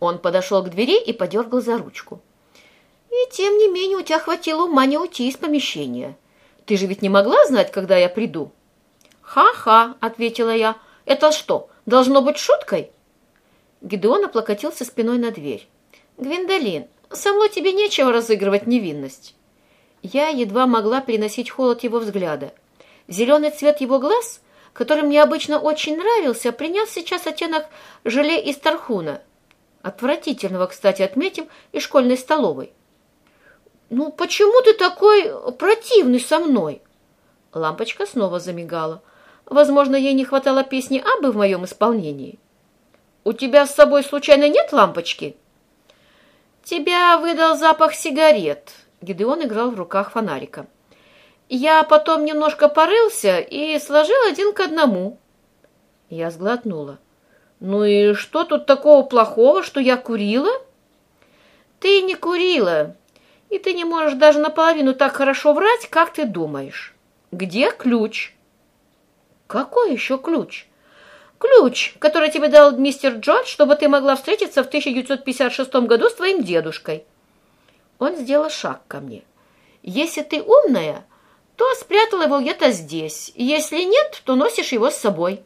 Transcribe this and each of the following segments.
Он подошел к двери и подергал за ручку. «И тем не менее у тебя хватило ума не уйти из помещения. Ты же ведь не могла знать, когда я приду?» «Ха-ха», — ответила я. «Это что, должно быть шуткой?» Гидеон оплакотился спиной на дверь. «Гвиндолин, со мной тебе нечего разыгрывать невинность». Я едва могла переносить холод его взгляда. Зеленый цвет его глаз, который мне обычно очень нравился, принял сейчас оттенок желе из тархуна. Отвратительного, кстати, отметим, и школьной столовой. «Ну, почему ты такой противный со мной?» Лампочка снова замигала. Возможно, ей не хватало песни Абы в моем исполнении. «У тебя с собой случайно нет лампочки?» «Тебя выдал запах сигарет», — Гидеон играл в руках фонарика. «Я потом немножко порылся и сложил один к одному». Я сглотнула. «Ну и что тут такого плохого, что я курила?» «Ты не курила, и ты не можешь даже наполовину так хорошо врать, как ты думаешь. Где ключ?» «Какой еще ключ?» «Ключ, который тебе дал мистер Джордж, чтобы ты могла встретиться в 1956 году с твоим дедушкой». Он сделал шаг ко мне. «Если ты умная, то спрятал его где-то здесь. Если нет, то носишь его с собой».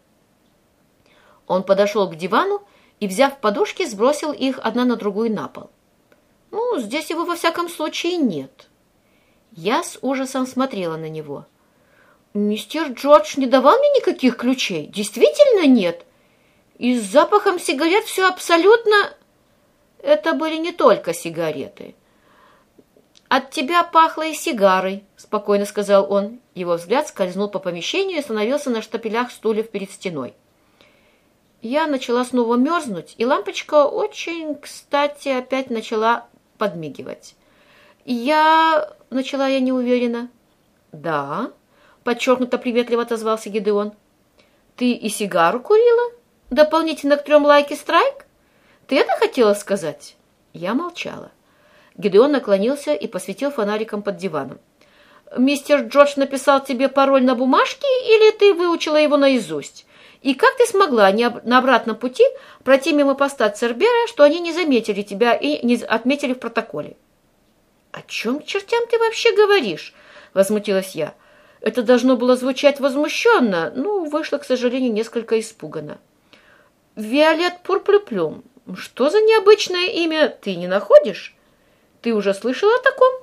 Он подошел к дивану и, взяв подушки, сбросил их одна на другую на пол. «Ну, здесь его во всяком случае нет». Я с ужасом смотрела на него. «Мистер Джордж не давал мне никаких ключей? Действительно нет? И с запахом сигарет все абсолютно...» Это были не только сигареты. «От тебя пахло и сигарой», — спокойно сказал он. Его взгляд скользнул по помещению и остановился на штапелях стульев перед стеной. Я начала снова мерзнуть, и лампочка очень, кстати, опять начала подмигивать. «Я...» — начала я неуверенно. «Да», — подчеркнуто приветливо отозвался Гидеон. «Ты и сигару курила? Дополнительно к трем лайки страйк? Ты это хотела сказать?» Я молчала. Гидеон наклонился и посветил фонариком под диваном. «Мистер Джордж написал тебе пароль на бумажке или ты выучила его наизусть? И как ты смогла не об... на обратном пути пройти мимо поста Цербера, что они не заметили тебя и не отметили в протоколе?» «О чем чертям ты вообще говоришь?» — возмутилась я. Это должно было звучать возмущенно, но вышло, к сожалению, несколько испуганно. «Виолет Пурплюплюм, что за необычное имя ты не находишь? Ты уже слышала о таком?»